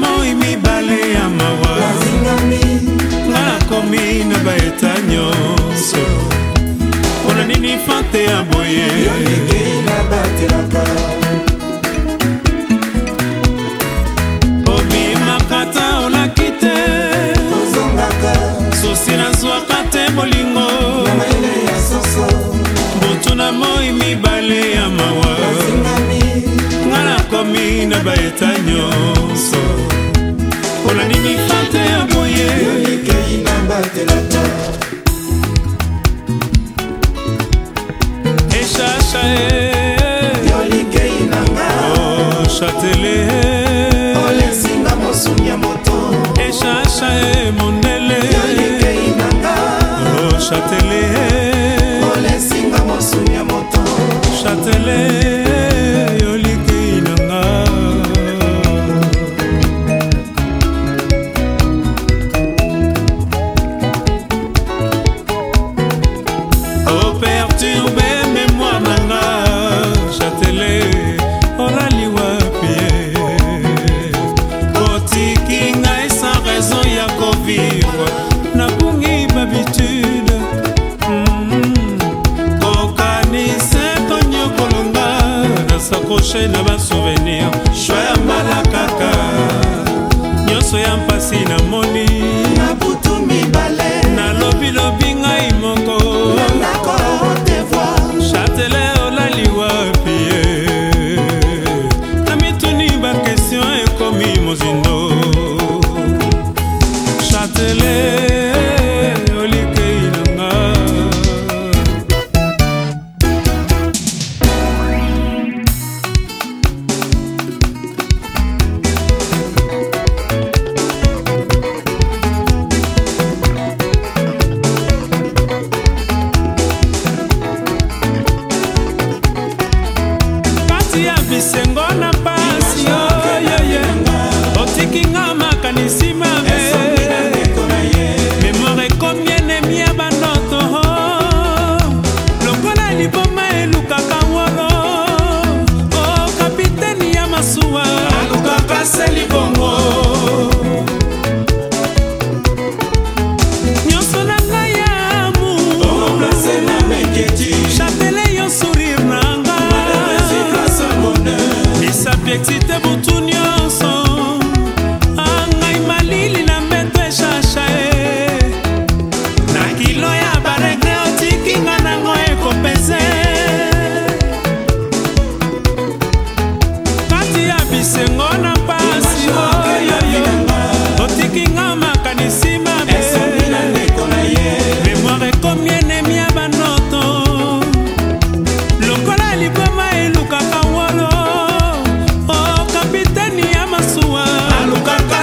moi mibale ya mawa nakomi na baeta nyonso mpona nini fante ya boye obimaka ta olaki te susi nazwaka te bolingo butu na moi mibale ya mawa nga nakomi na baeta nyonso ebatelanga eshasha e. yo likei nanga chatele e. olesinga mosuni ya moto eshasha e mondele yo likei nanga chatele e. olesinga mosuni ya moto chatele Je à ma dicen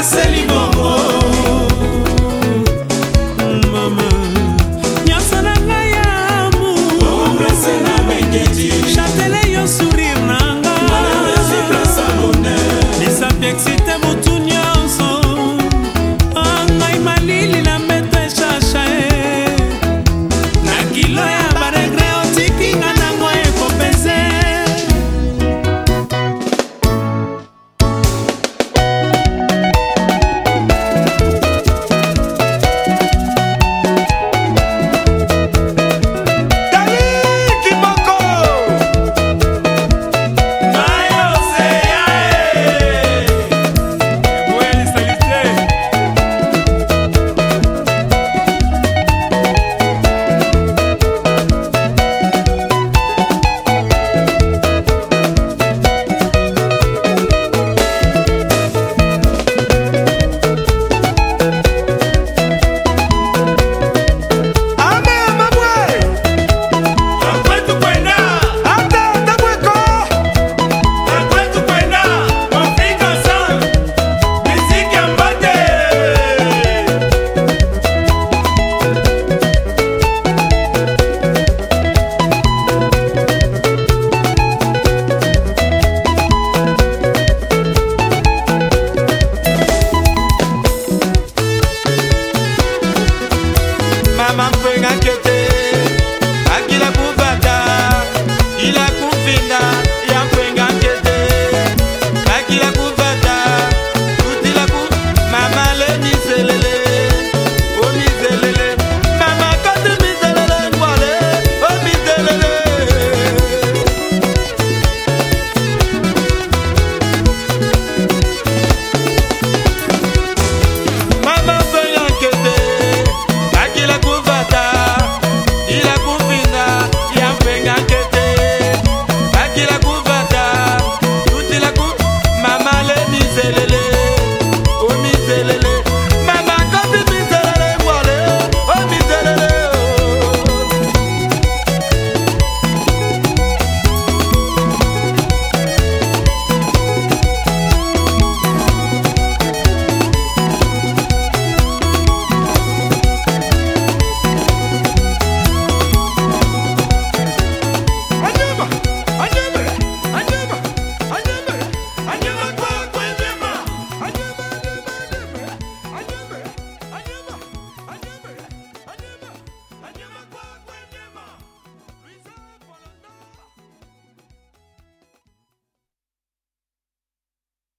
aseli bongo